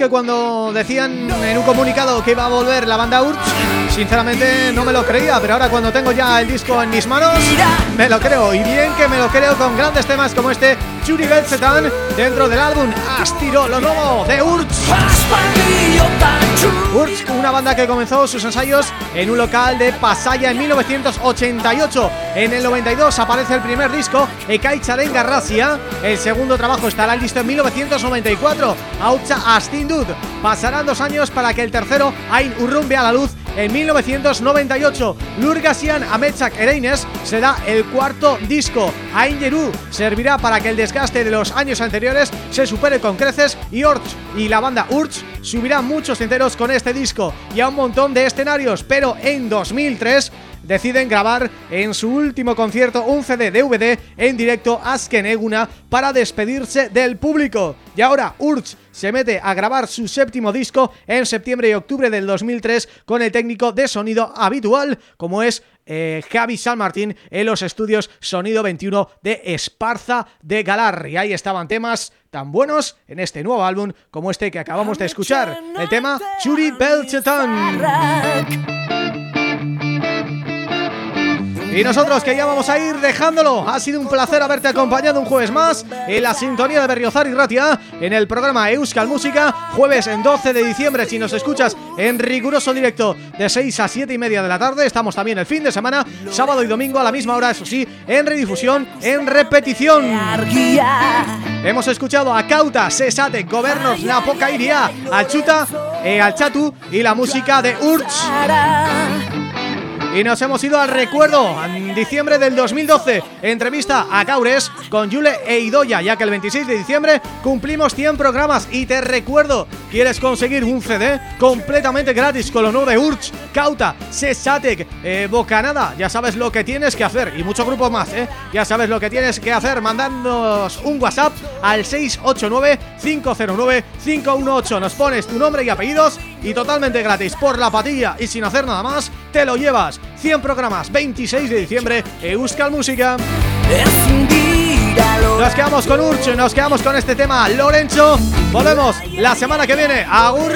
Cuando decían en un comunicado que iba a volver la banda Urch. Sinceramente no me lo creía, pero ahora cuando tengo ya el disco en mis manos Me lo creo, y bien que me lo creo con grandes temas como este Churi Belzetan Dentro del álbum Astiro, lo nuevo de Urch Urch, una banda que comenzó sus ensayos en un local de Pasaya en 1988 En el 92 aparece el primer disco, Ekaitzaren Garrasia El segundo trabajo estará listo en 1994, Hautsa Astindud. Pasarán dos años para que el tercero, Ain Urrun, vea la luz en 1998. Lurgasian Ametsak Ereines será el cuarto disco. Aingeru servirá para que el desgaste de los años anteriores se supere con creces y Orch y la banda Urch subirán muchos enteros con este disco y a un montón de escenarios, pero en 2003 deciden grabar en su último concierto un CD DVD en directo Asken Eguna para despedirse del público. Y ahora Urch se mete a grabar su séptimo disco en septiembre y octubre del 2003 con el técnico de sonido habitual como es eh, Javi San Martín en los estudios Sonido 21 de Esparza de Galar. Y ahí estaban temas tan buenos en este nuevo álbum como este que acabamos de escuchar, el tema Churi Belchetan. Y nosotros que ya vamos a ir dejándolo Ha sido un placer haberte acompañado un jueves más En la sintonía de Berriozar y Ratia En el programa Euskal Música Jueves en 12 de diciembre Si nos escuchas en riguroso directo De 6 a 7 y media de la tarde Estamos también el fin de semana Sábado y domingo a la misma hora Eso sí, en redifusión, en repetición. Hemos escuchado a Cauta, Sesate, Governors, La Poca Iria Alchuta, eh, Alchatu Y la música de Urch y nos hemos ido al recuerdo En diciembre del 2012 Entrevista a Caures con Yule e Idoya Ya que el 26 de diciembre cumplimos 100 programas. Y te recuerdo ¿Quieres conseguir un CD completamente gratis Con lo nuevo de Urch, Cauta, Sesatek, eh, Bocanada Ya sabes lo que tienes que hacer Y muchos grupos más, ¿eh? Ya sabes lo que tienes que hacer Mandándonos un WhatsApp al 689-509-518 Nos pones tu nombre y apellidos Y totalmente gratis por la patilla Y sin hacer nada más, te lo llevas 100 programas, 26 de diciembre, Euskal Música. Nos quedamos con Urch, nos quedamos con este tema, Lorenzo. Volvemos la semana que viene. Agur.